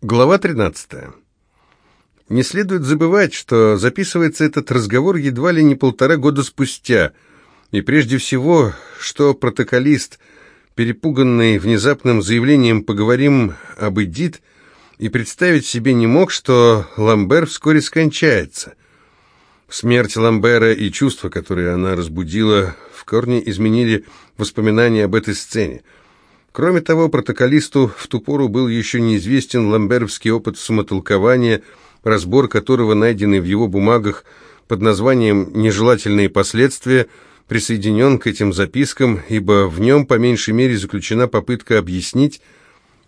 Глава 13. Не следует забывать, что записывается этот разговор едва ли не полтора года спустя, и прежде всего, что протоколист, перепуганный внезапным заявлением «поговорим об Эдит», и представить себе не мог, что Ламбер вскоре скончается. Смерть Ламбера и чувства, которые она разбудила, в корне изменили воспоминания об этой сцене – Кроме того, протоколисту в ту пору был еще неизвестен ламберовский опыт самотолкования, разбор которого, найденный в его бумагах под названием «Нежелательные последствия», присоединен к этим запискам, ибо в нем по меньшей мере заключена попытка объяснить,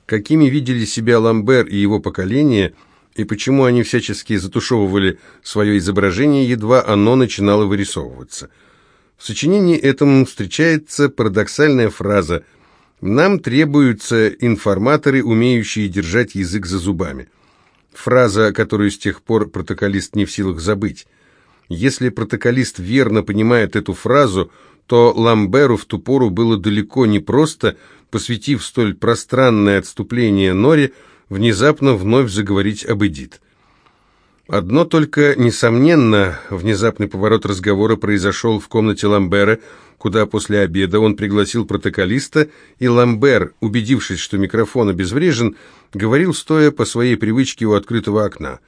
какими видели себя Ламбер и его поколение, и почему они всячески затушевывали свое изображение, едва оно начинало вырисовываться. В сочинении этом встречается парадоксальная фраза – нам требуются информаторы, умеющие держать язык за зубами. Фраза, которую с тех пор протоколист не в силах забыть. Если протоколист верно понимает эту фразу, то Ламберу в ту пору было далеко не просто, посвятив столь пространное отступление Норе, внезапно вновь заговорить об Эдит. Одно только, несомненно, внезапный поворот разговора произошел в комнате Ламбера, куда после обеда он пригласил протоколиста, и Ламбер, убедившись, что микрофон обезврежен, говорил, стоя по своей привычке у открытого окна.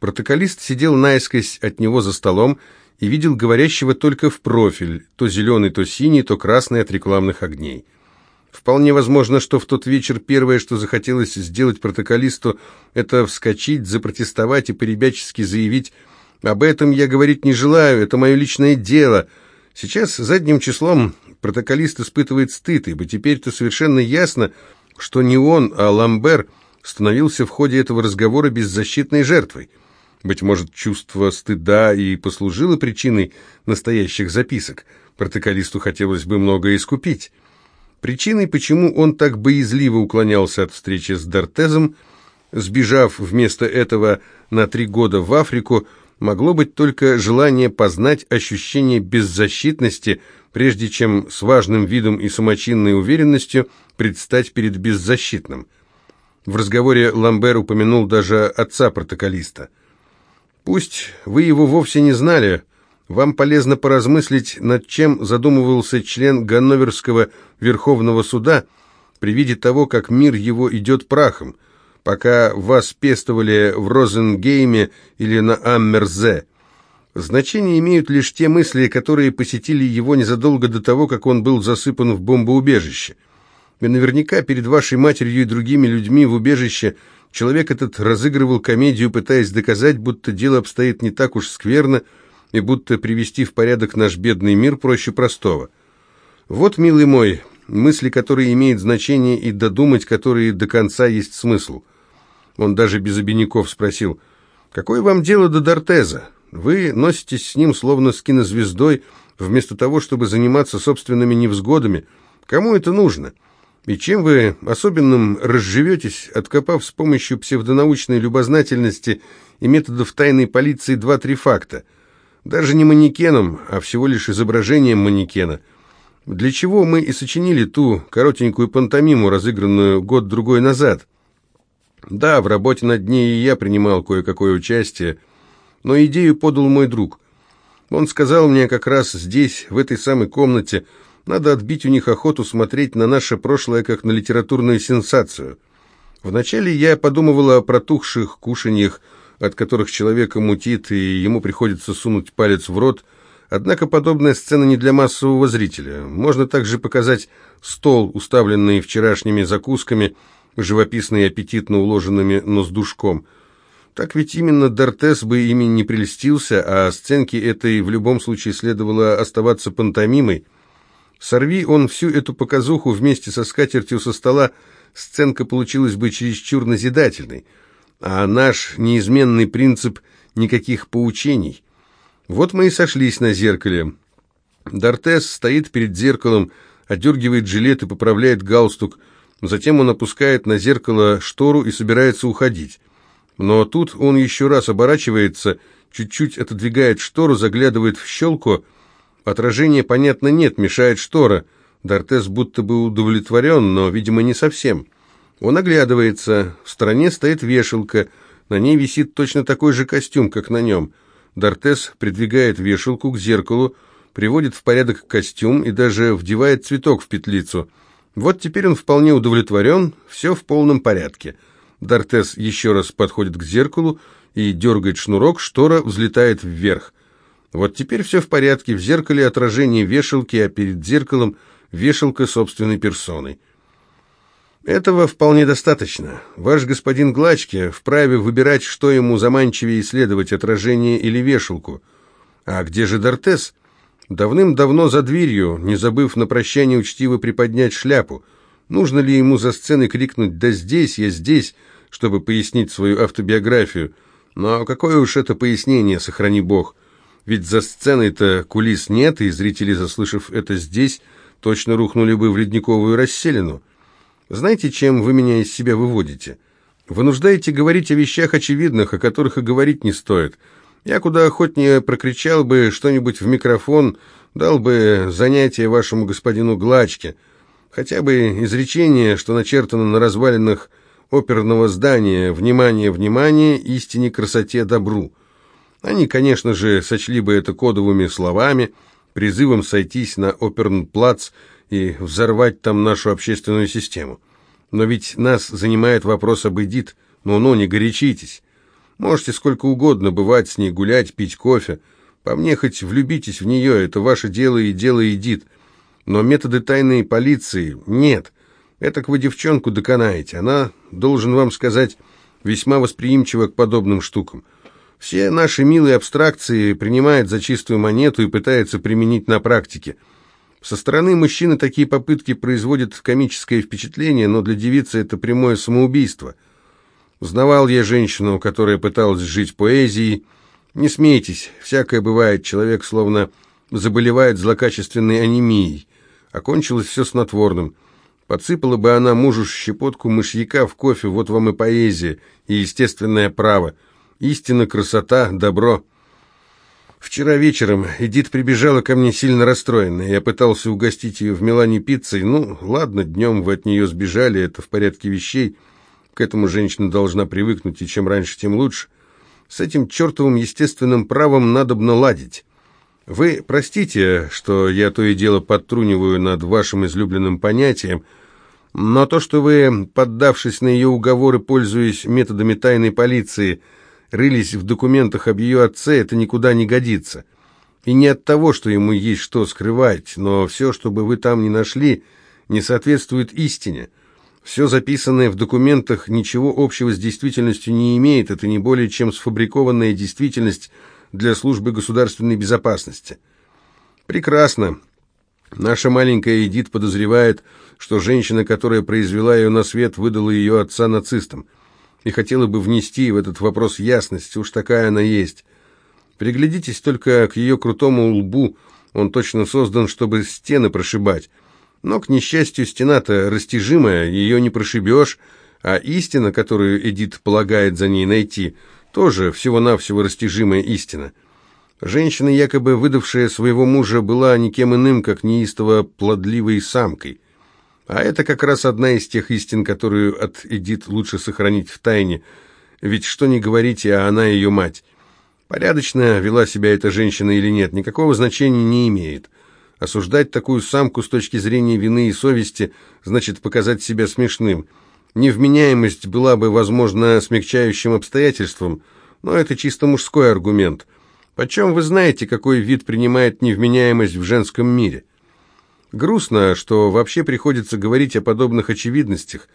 Протоколист сидел наискось от него за столом и видел говорящего только в профиль, то зеленый, то синий, то красный от рекламных огней. Вполне возможно, что в тот вечер первое, что захотелось сделать протоколисту, это вскочить, запротестовать и поребячески заявить «Об этом я говорить не желаю, это мое личное дело», Сейчас задним числом протоколист испытывает стыд, ибо теперь-то совершенно ясно, что не он, а Ламбер становился в ходе этого разговора беззащитной жертвой. Быть может, чувство стыда и послужило причиной настоящих записок. Протоколисту хотелось бы многое искупить. Причиной, почему он так боязливо уклонялся от встречи с Дортезом, сбежав вместо этого на три года в Африку, могло быть только желание познать ощущение беззащитности, прежде чем с важным видом и самочинной уверенностью предстать перед беззащитным. В разговоре Ламбер упомянул даже отца протоколиста. «Пусть вы его вовсе не знали, вам полезно поразмыслить, над чем задумывался член Ганноверского Верховного Суда при виде того, как мир его идет прахом, пока вас пестовали в Розенгейме или на Аммерзе. Значение имеют лишь те мысли, которые посетили его незадолго до того, как он был засыпан в бомбоубежище. И наверняка перед вашей матерью и другими людьми в убежище человек этот разыгрывал комедию, пытаясь доказать, будто дело обстоит не так уж скверно, и будто привести в порядок наш бедный мир проще простого. Вот, милый мой, мысли, которые имеют значение, и додумать которые до конца есть смысл – он даже без обиняков спросил, «Какое вам дело до Дортеза? Вы носитесь с ним словно с кинозвездой, вместо того, чтобы заниматься собственными невзгодами. Кому это нужно? И чем вы особенным разживетесь, откопав с помощью псевдонаучной любознательности и методов тайной полиции два-три факта? Даже не манекеном, а всего лишь изображением манекена. Для чего мы и сочинили ту коротенькую пантомиму, разыгранную год-другой назад?» Да, в работе над ней и я принимал кое-какое участие, но идею подал мой друг. Он сказал мне как раз здесь, в этой самой комнате, надо отбить у них охоту смотреть на наше прошлое как на литературную сенсацию. Вначале я подумывала о протухших кушаньях, от которых человека мутит, и ему приходится сунуть палец в рот, Однако подобная сцена не для массового зрителя. Можно также показать стол, уставленный вчерашними закусками, живописно и аппетитно уложенными ноздушком. Так ведь именно Дортес бы ими не прельстился, а сценке этой в любом случае следовало оставаться пантомимой. Сорви он всю эту показуху вместе со скатертью со стола, сценка получилась бы чересчур назидательной. А наш неизменный принцип – никаких поучений. Вот мы и сошлись на зеркале. Дортес стоит перед зеркалом, одергивает жилет и поправляет галстук – Затем он опускает на зеркало штору и собирается уходить. Но тут он еще раз оборачивается, чуть-чуть отодвигает штору, заглядывает в щелку. Отражения, понятно, нет, мешает штора. Дортес будто бы удовлетворен, но, видимо, не совсем. Он оглядывается. В стороне стоит вешалка. На ней висит точно такой же костюм, как на нем. Дортес придвигает вешалку к зеркалу, приводит в порядок костюм и даже вдевает цветок в петлицу. Вот теперь он вполне удовлетворен, все в полном порядке. Дортес еще раз подходит к зеркалу и дергает шнурок, штора взлетает вверх. Вот теперь все в порядке, в зеркале отражение вешалки, а перед зеркалом вешалка собственной персоной. Этого вполне достаточно. Ваш господин Глачки вправе выбирать, что ему заманчивее исследовать, отражение или вешалку. А где же Дортес? Давным-давно за дверью, не забыв на прощание учтиво приподнять шляпу. Нужно ли ему за сценой крикнуть «Да здесь, я здесь», чтобы пояснить свою автобиографию? Но какое уж это пояснение, сохрани бог. Ведь за сценой-то кулис нет, и зрители, заслышав это здесь, точно рухнули бы в ледниковую расселину. Знаете, чем вы меня из себя выводите? Вынуждаете говорить о вещах очевидных, о которых и говорить не стоит. Я куда охотнее прокричал бы что-нибудь в микрофон, дал бы занятие вашему господину Глачке, хотя бы изречение, что начертано на развалинах оперного здания «Внимание, внимание, истине, красоте, добру». Они, конечно же, сочли бы это кодовыми словами, призывом сойтись на Опернплац и взорвать там нашу общественную систему. Но ведь нас занимает вопрос об Эдит. Ну-ну, не горячитесь. Можете сколько угодно бывать с ней, гулять, пить кофе. По мне хоть влюбитесь в нее, это ваше дело и дело Эдит. Но методы тайной полиции нет. Этак вы девчонку доконаете. Она, должен вам сказать, весьма восприимчива к подобным штукам. Все наши милые абстракции принимает за чистую монету и пытается применить на практике. Со стороны мужчины такие попытки производят комическое впечатление, но для девицы это прямое самоубийство. Знавал я женщину, которая пыталась жить поэзией. Не смейтесь, всякое бывает, человек словно заболевает злокачественной анемией. Окончилось все снотворным. Подсыпала бы она мужу щепотку мышьяка в кофе, вот вам и поэзия, и естественное право – Истина, красота, добро. Вчера вечером Эдит прибежала ко мне сильно расстроенная. Я пытался угостить ее в Милане пиццей. Ну, ладно, днем вы от нее сбежали, это в порядке вещей. К этому женщина должна привыкнуть, и чем раньше, тем лучше. С этим чертовым естественным правом надобно ладить. Вы простите, что я то и дело подтруниваю над вашим излюбленным понятием, но то, что вы, поддавшись на ее уговоры, пользуясь методами тайной полиции, рылись в документах об ее отце, это никуда не годится. И не от того, что ему есть что скрывать, но все, что бы вы там ни нашли, не соответствует истине. Все записанное в документах ничего общего с действительностью не имеет, это не более чем сфабрикованная действительность для службы государственной безопасности. Прекрасно. Наша маленькая Эдит подозревает, что женщина, которая произвела ее на свет, выдала ее отца нацистам и хотела бы внести в этот вопрос ясность, уж такая она есть. Приглядитесь только к ее крутому лбу, он точно создан, чтобы стены прошибать. Но, к несчастью, стена-то растяжимая, ее не прошибешь, а истина, которую Эдит полагает за ней найти, тоже всего-навсего растяжимая истина. Женщина, якобы выдавшая своего мужа, была никем иным, как неистово плодливой самкой. А это как раз одна из тех истин, которую от Эдит лучше сохранить в тайне. Ведь что ни говорите, а она ее мать. Порядочно вела себя эта женщина или нет, никакого значения не имеет. Осуждать такую самку с точки зрения вины и совести значит показать себя смешным. Невменяемость была бы, возможно, смягчающим обстоятельством, но это чисто мужской аргумент. Почем вы знаете, какой вид принимает невменяемость в женском мире? Грустно, что вообще приходится говорить о подобных очевидностях.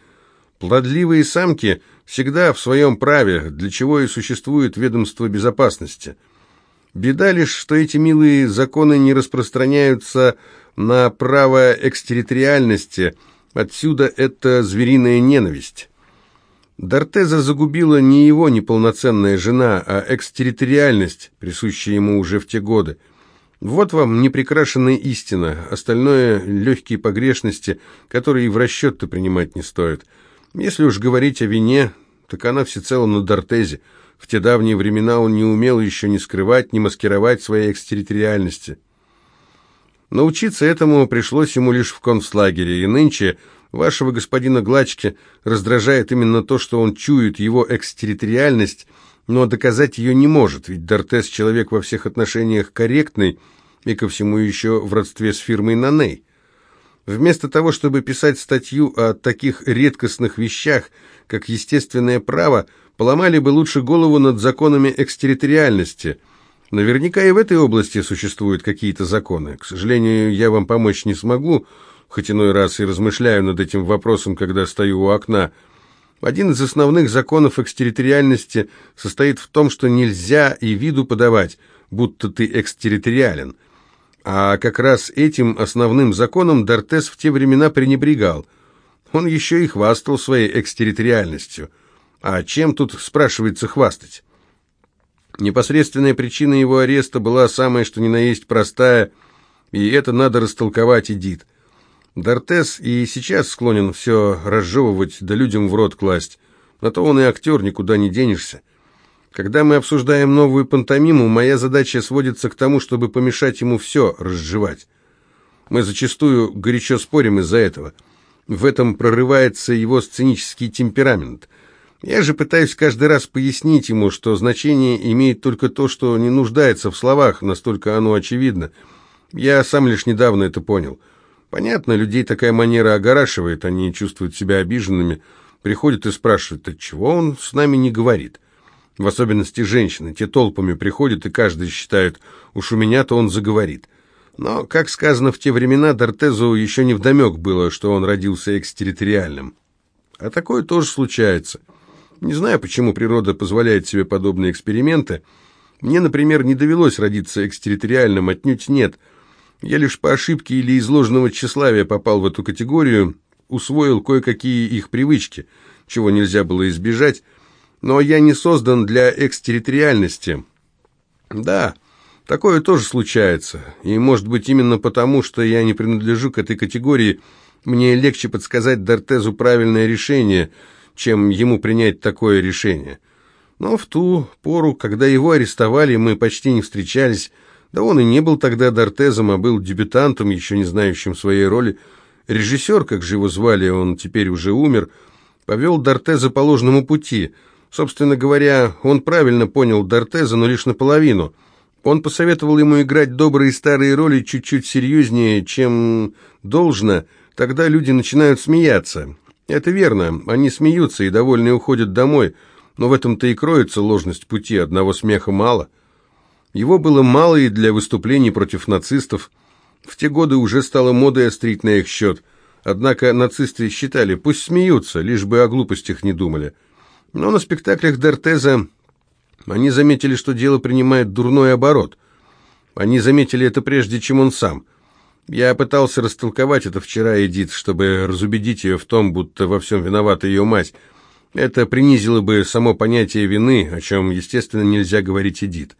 Плодливые самки всегда в своем праве, для чего и существует ведомство безопасности. Беда лишь, что эти милые законы не распространяются на право экстерриториальности, отсюда эта звериная ненависть. Дортеза загубила не его неполноценная жена, а экстерриториальность, присущая ему уже в те годы. Вот вам непрекрашенная истина, остальное — легкие погрешности, которые и в расчет-то принимать не стоит. Если уж говорить о вине, так она всецело на Дортезе. В те давние времена он не умел еще ни скрывать, ни маскировать своей экстерриториальности. Научиться этому пришлось ему лишь в концлагере, и нынче Вашего господина Глачки раздражает именно то, что он чует его экстерриториальность, но доказать ее не может, ведь Дортес человек во всех отношениях корректный и ко всему еще в родстве с фирмой Наней. Вместо того, чтобы писать статью о таких редкостных вещах, как естественное право, поломали бы лучше голову над законами экстерриториальности. Наверняка и в этой области существуют какие-то законы. К сожалению, я вам помочь не смогу, хоть иной раз и размышляю над этим вопросом, когда стою у окна. Один из основных законов экстерриториальности состоит в том, что нельзя и виду подавать, будто ты экстерриториален – а как раз этим основным законом Дортес в те времена пренебрегал. Он еще и хвастал своей экстерриториальностью. А чем тут, спрашивается, хвастать? Непосредственная причина его ареста была самая что ни на есть простая, и это надо растолковать Эдит. Дортес и сейчас склонен все разжевывать, да людям в рот класть. На то он и актер, никуда не денешься. Когда мы обсуждаем новую пантомиму, моя задача сводится к тому, чтобы помешать ему все разжевать. Мы зачастую горячо спорим из-за этого. В этом прорывается его сценический темперамент. Я же пытаюсь каждый раз пояснить ему, что значение имеет только то, что не нуждается в словах, настолько оно очевидно. Я сам лишь недавно это понял. Понятно, людей такая манера огорашивает, они чувствуют себя обиженными, приходят и спрашивают, отчего он с нами не говорит в особенности женщины. Те толпами приходят, и каждый считает, уж у меня-то он заговорит. Но, как сказано в те времена, Дортезу еще не вдомек было, что он родился экстерриториальным. А такое тоже случается. Не знаю, почему природа позволяет себе подобные эксперименты. Мне, например, не довелось родиться экстерриториальным, отнюдь нет. Я лишь по ошибке или из ложного тщеславия попал в эту категорию, усвоил кое-какие их привычки, чего нельзя было избежать, но я не создан для экстерриториальности. Да, такое тоже случается, и, может быть, именно потому, что я не принадлежу к этой категории, мне легче подсказать Дортезу правильное решение, чем ему принять такое решение. Но в ту пору, когда его арестовали, мы почти не встречались, да он и не был тогда Дортезом, а был дебютантом, еще не знающим своей роли. Режиссер, как же его звали, он теперь уже умер, повел Дортеза по ложному пути – Собственно говоря, он правильно понял Дортеза, но лишь наполовину. Он посоветовал ему играть добрые старые роли чуть-чуть серьезнее, чем должно, тогда люди начинают смеяться. Это верно, они смеются и довольные уходят домой, но в этом-то и кроется ложность пути, одного смеха мало. Его было мало и для выступлений против нацистов. В те годы уже стало модой острить на их счет. Однако нацисты считали, пусть смеются, лишь бы о глупостях не думали. Но на спектаклях Дортеза они заметили, что дело принимает дурной оборот. Они заметили это прежде, чем он сам. Я пытался растолковать это вчера Эдит, чтобы разубедить ее в том, будто во всем виновата ее мать. Это принизило бы само понятие вины, о чем, естественно, нельзя говорить Эдит.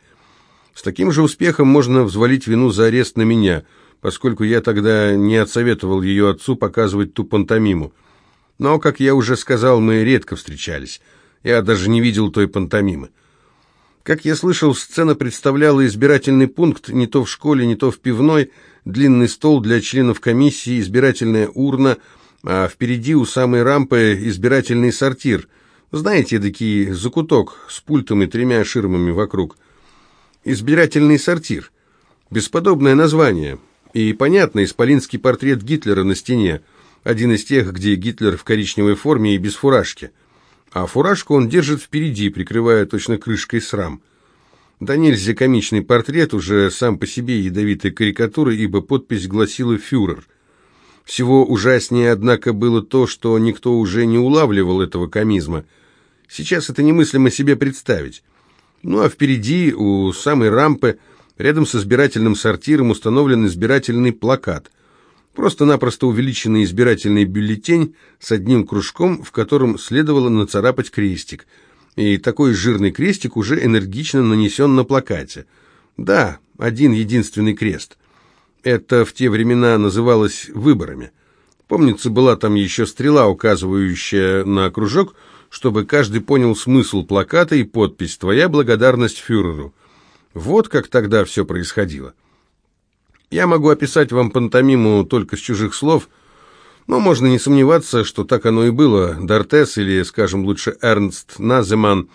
С таким же успехом можно взвалить вину за арест на меня, поскольку я тогда не отсоветовал ее отцу показывать ту пантомиму. Но, как я уже сказал, мы редко встречались. Я даже не видел той пантомимы. Как я слышал, сцена представляла избирательный пункт не то в школе, не то в пивной, длинный стол для членов комиссии, избирательная урна, а впереди у самой рампы избирательный сортир. Знаете, такие закуток с пультом и тремя ширмами вокруг. Избирательный сортир. Бесподобное название. И, понятно, исполинский портрет Гитлера на стене. Один из тех, где Гитлер в коричневой форме и без фуражки а фуражку он держит впереди, прикрывая точно крышкой срам. Да нельзя комичный портрет, уже сам по себе ядовитой карикатуры, ибо подпись гласила «Фюрер». Всего ужаснее, однако, было то, что никто уже не улавливал этого комизма. Сейчас это немыслимо себе представить. Ну а впереди, у самой рампы, рядом с избирательным сортиром, установлен избирательный плакат – Просто-напросто увеличенный избирательный бюллетень с одним кружком, в котором следовало нацарапать крестик. И такой жирный крестик уже энергично нанесен на плакате. Да, один единственный крест. Это в те времена называлось выборами. Помнится, была там еще стрела, указывающая на кружок, чтобы каждый понял смысл плаката и подпись «Твоя благодарность фюреру». Вот как тогда все происходило. Я могу описать вам пантомиму только с чужих слов, Но можно не сомневаться, что так оно и было. Дортес, или, скажем лучше, Эрнст Наземан,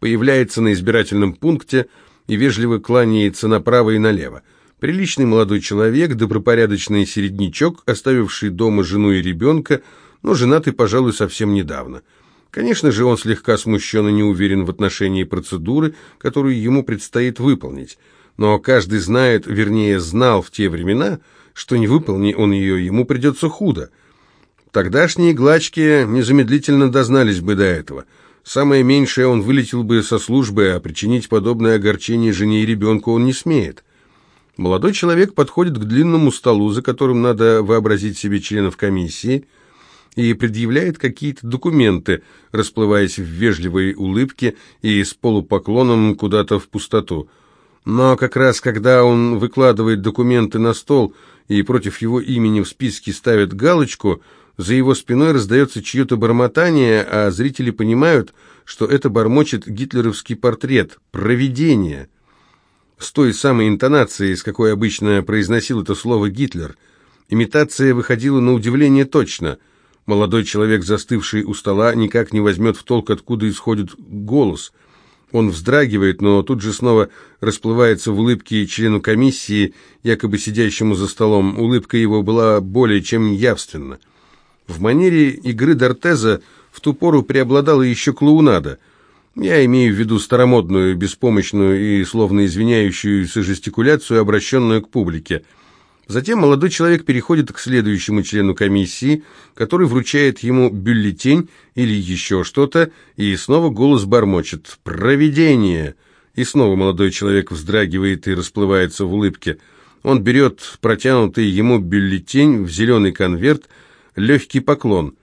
появляется на избирательном пункте и вежливо кланяется направо и налево. Приличный молодой человек, добропорядочный середнячок, оставивший дома жену и ребенка, но женатый, пожалуй, совсем недавно. Конечно же, он слегка смущен и не уверен в отношении процедуры, которую ему предстоит выполнить. Но каждый знает, вернее, знал в те времена, что не выполни он ее, ему придется худо. Тогдашние глачки незамедлительно дознались бы до этого. Самое меньшее он вылетел бы со службы, а причинить подобное огорчение жене и ребенку он не смеет. Молодой человек подходит к длинному столу, за которым надо вообразить себе членов комиссии, и предъявляет какие-то документы, расплываясь в вежливой улыбке и с полупоклоном куда-то в пустоту. Но как раз когда он выкладывает документы на стол и против его имени в списке ставят галочку – за его спиной раздается чье-то бормотание, а зрители понимают, что это бормочет гитлеровский портрет «Провидение». С той самой интонацией, с какой обычно произносил это слово Гитлер. Имитация выходила на удивление точно. Молодой человек, застывший у стола, никак не возьмет в толк, откуда исходит голос. Он вздрагивает, но тут же снова расплывается в улыбке члену комиссии, якобы сидящему за столом. Улыбка его была более чем явственна. В манере игры Дортеза в ту пору преобладала еще клоунада. Я имею в виду старомодную, беспомощную и словно извиняющуюся жестикуляцию, обращенную к публике. Затем молодой человек переходит к следующему члену комиссии, который вручает ему бюллетень или еще что-то, и снова голос бормочет «Провидение!» И снова молодой человек вздрагивает и расплывается в улыбке. Он берет протянутый ему бюллетень в зеленый конверт – легкий поклон.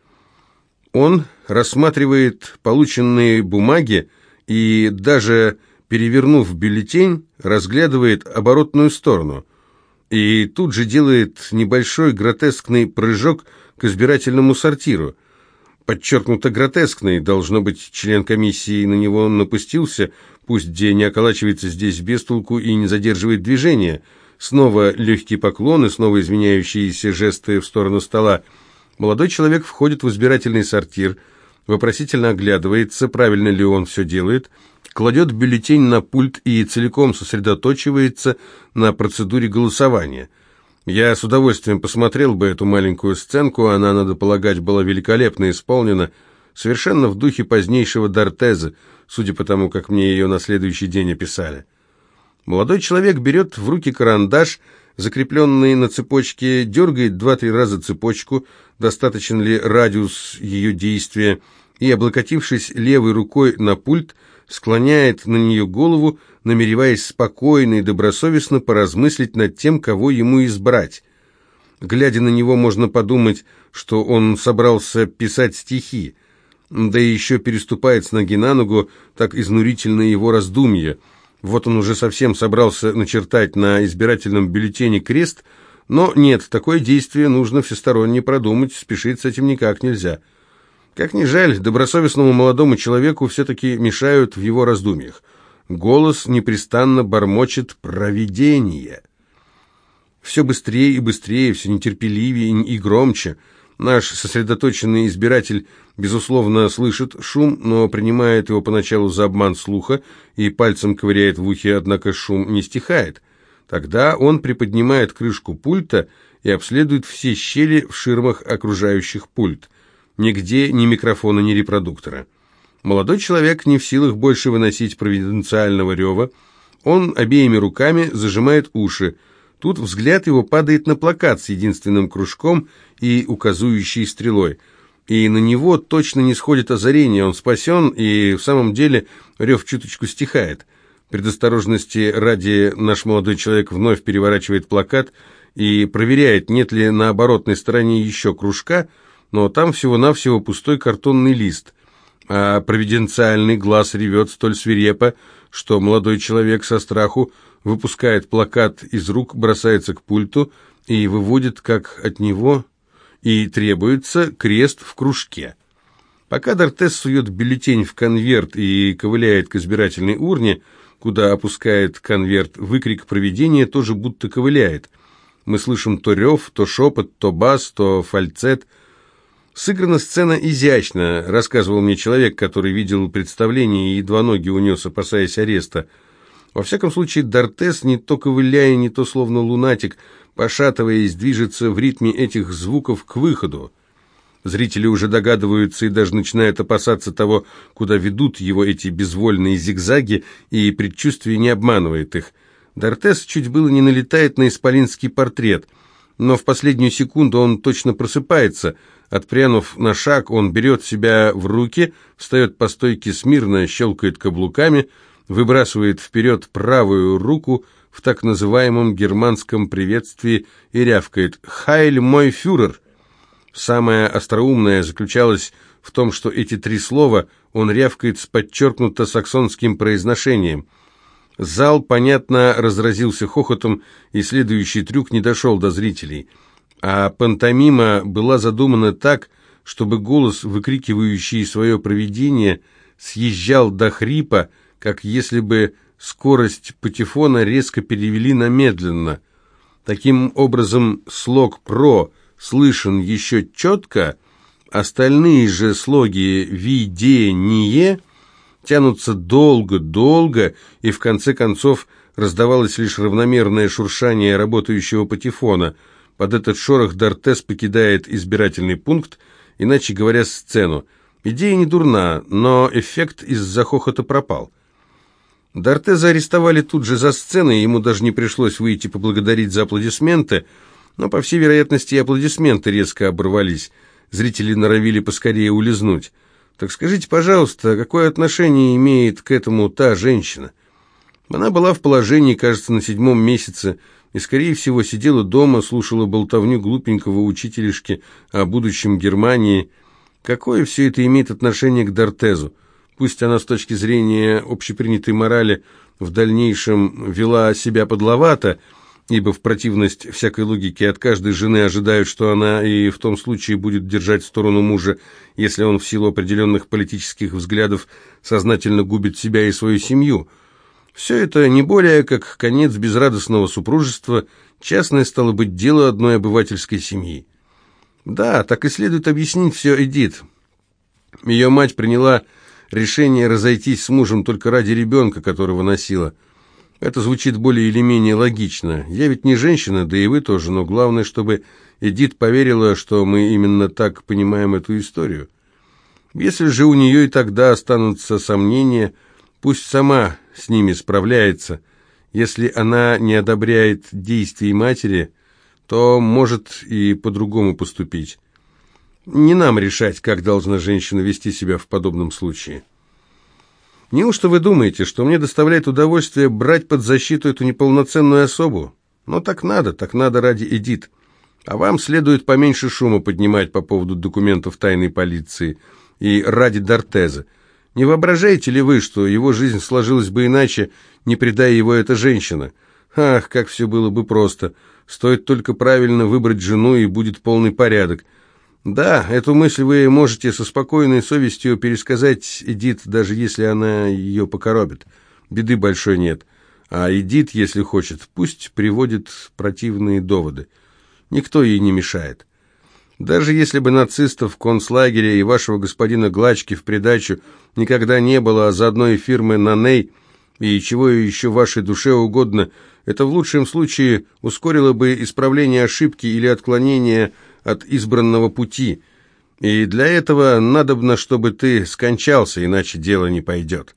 Он рассматривает полученные бумаги и, даже перевернув бюллетень, разглядывает оборотную сторону. И тут же делает небольшой гротескный прыжок к избирательному сортиру. Подчеркнуто гротескный, должно быть, член комиссии на него напустился, пусть где не околачивается здесь без толку и не задерживает движение. Снова легкий поклон и снова изменяющиеся жесты в сторону стола – Молодой человек входит в избирательный сортир, вопросительно оглядывается, правильно ли он все делает, кладет бюллетень на пульт и целиком сосредоточивается на процедуре голосования. Я с удовольствием посмотрел бы эту маленькую сценку, она, надо полагать, была великолепно исполнена, совершенно в духе позднейшего Дортеза, судя по тому, как мне ее на следующий день описали. Молодой человек берет в руки карандаш, закрепленный на цепочке, дергает два-три раза цепочку, достаточен ли радиус ее действия, и, облокотившись левой рукой на пульт, склоняет на нее голову, намереваясь спокойно и добросовестно поразмыслить над тем, кого ему избрать. Глядя на него, можно подумать, что он собрался писать стихи, да и еще переступает с ноги на ногу, так изнурительно его раздумья – вот он уже совсем собрался начертать на избирательном бюллетене крест, но нет, такое действие нужно всесторонне продумать, спешить с этим никак нельзя. Как ни жаль, добросовестному молодому человеку все-таки мешают в его раздумьях. Голос непрестанно бормочет «провидение». Все быстрее и быстрее, все нетерпеливее и громче – Наш сосредоточенный избиратель, безусловно, слышит шум, но принимает его поначалу за обман слуха и пальцем ковыряет в ухе, однако шум не стихает. Тогда он приподнимает крышку пульта и обследует все щели в ширмах, окружающих пульт. Нигде ни микрофона, ни репродуктора. Молодой человек не в силах больше выносить провиденциального рева. Он обеими руками зажимает уши, Тут взгляд его падает на плакат с единственным кружком и указующей стрелой. И на него точно не сходит озарение, он спасен, и в самом деле рев чуточку стихает. Предосторожности ради наш молодой человек вновь переворачивает плакат и проверяет, нет ли на оборотной стороне еще кружка, но там всего-навсего пустой картонный лист, а провиденциальный глаз ревет столь свирепо, что молодой человек со страху выпускает плакат из рук, бросается к пульту и выводит, как от него и требуется, крест в кружке. Пока Дортес сует бюллетень в конверт и ковыляет к избирательной урне, куда опускает конверт, выкрик проведения тоже будто ковыляет. Мы слышим то рев, то шепот, то бас, то фальцет. Сыграна сцена изящно, рассказывал мне человек, который видел представление и едва ноги унес, опасаясь ареста. Во всяком случае, Дортес, не то ковыляя, не то словно лунатик, пошатываясь, движется в ритме этих звуков к выходу. Зрители уже догадываются и даже начинают опасаться того, куда ведут его эти безвольные зигзаги, и предчувствие не обманывает их. Дортес чуть было не налетает на исполинский портрет, но в последнюю секунду он точно просыпается. Отпрянув на шаг, он берет себя в руки, встает по стойке смирно, щелкает каблуками, выбрасывает вперед правую руку в так называемом германском приветствии и рявкает «Хайль, мой фюрер!». Самое остроумное заключалось в том, что эти три слова он рявкает с подчеркнуто саксонским произношением. Зал, понятно, разразился хохотом, и следующий трюк не дошел до зрителей. А пантомима была задумана так, чтобы голос, выкрикивающий свое провидение, съезжал до хрипа, как если бы скорость патефона резко перевели на медленно. Таким образом, слог «про» слышен еще четко, остальные же слоги «видение» тянутся долго-долго, и в конце концов раздавалось лишь равномерное шуршание работающего патефона. Под этот шорох Дортес покидает избирательный пункт, иначе говоря, сцену. Идея не дурна, но эффект из-за хохота пропал. Дортеза арестовали тут же за сценой, ему даже не пришлось выйти поблагодарить за аплодисменты, но, по всей вероятности, и аплодисменты резко оборвались. Зрители норовили поскорее улизнуть. Так скажите, пожалуйста, какое отношение имеет к этому та женщина? Она была в положении, кажется, на седьмом месяце, и, скорее всего, сидела дома, слушала болтовню глупенького учителишки о будущем Германии. Какое все это имеет отношение к Дортезу? Пусть она с точки зрения общепринятой морали в дальнейшем вела себя подловато, ибо в противность всякой логике от каждой жены ожидают, что она и в том случае будет держать сторону мужа, если он в силу определенных политических взглядов сознательно губит себя и свою семью. Все это не более как конец безрадостного супружества, частное стало быть дело одной обывательской семьи. Да, так и следует объяснить все Эдит. Ее мать приняла решение разойтись с мужем только ради ребенка, которого носила – это звучит более или менее логично. Я ведь не женщина, да и вы тоже, но главное, чтобы Эдит поверила, что мы именно так понимаем эту историю. Если же у нее и тогда останутся сомнения, пусть сама с ними справляется. Если она не одобряет действий матери, то может и по-другому поступить. Не нам решать, как должна женщина вести себя в подобном случае. Неужто вы думаете, что мне доставляет удовольствие брать под защиту эту неполноценную особу? Ну, так надо, так надо ради Эдит. А вам следует поменьше шума поднимать по поводу документов тайной полиции и ради Дортеза. Не воображаете ли вы, что его жизнь сложилась бы иначе, не предая его эта женщина? Ах, как все было бы просто. Стоит только правильно выбрать жену, и будет полный порядок. Да, эту мысль вы можете со спокойной совестью пересказать Эдит, даже если она ее покоробит. Беды большой нет. А Эдит, если хочет, пусть приводит противные доводы. Никто ей не мешает. Даже если бы нацистов, концлагеря и вашего господина Глачки в придачу никогда не было, а заодно и фирмы «Наней», и чего еще вашей душе угодно, это в лучшем случае ускорило бы исправление ошибки или отклонение от избранного пути, и для этого надобно, чтобы ты скончался, иначе дело не пойдет».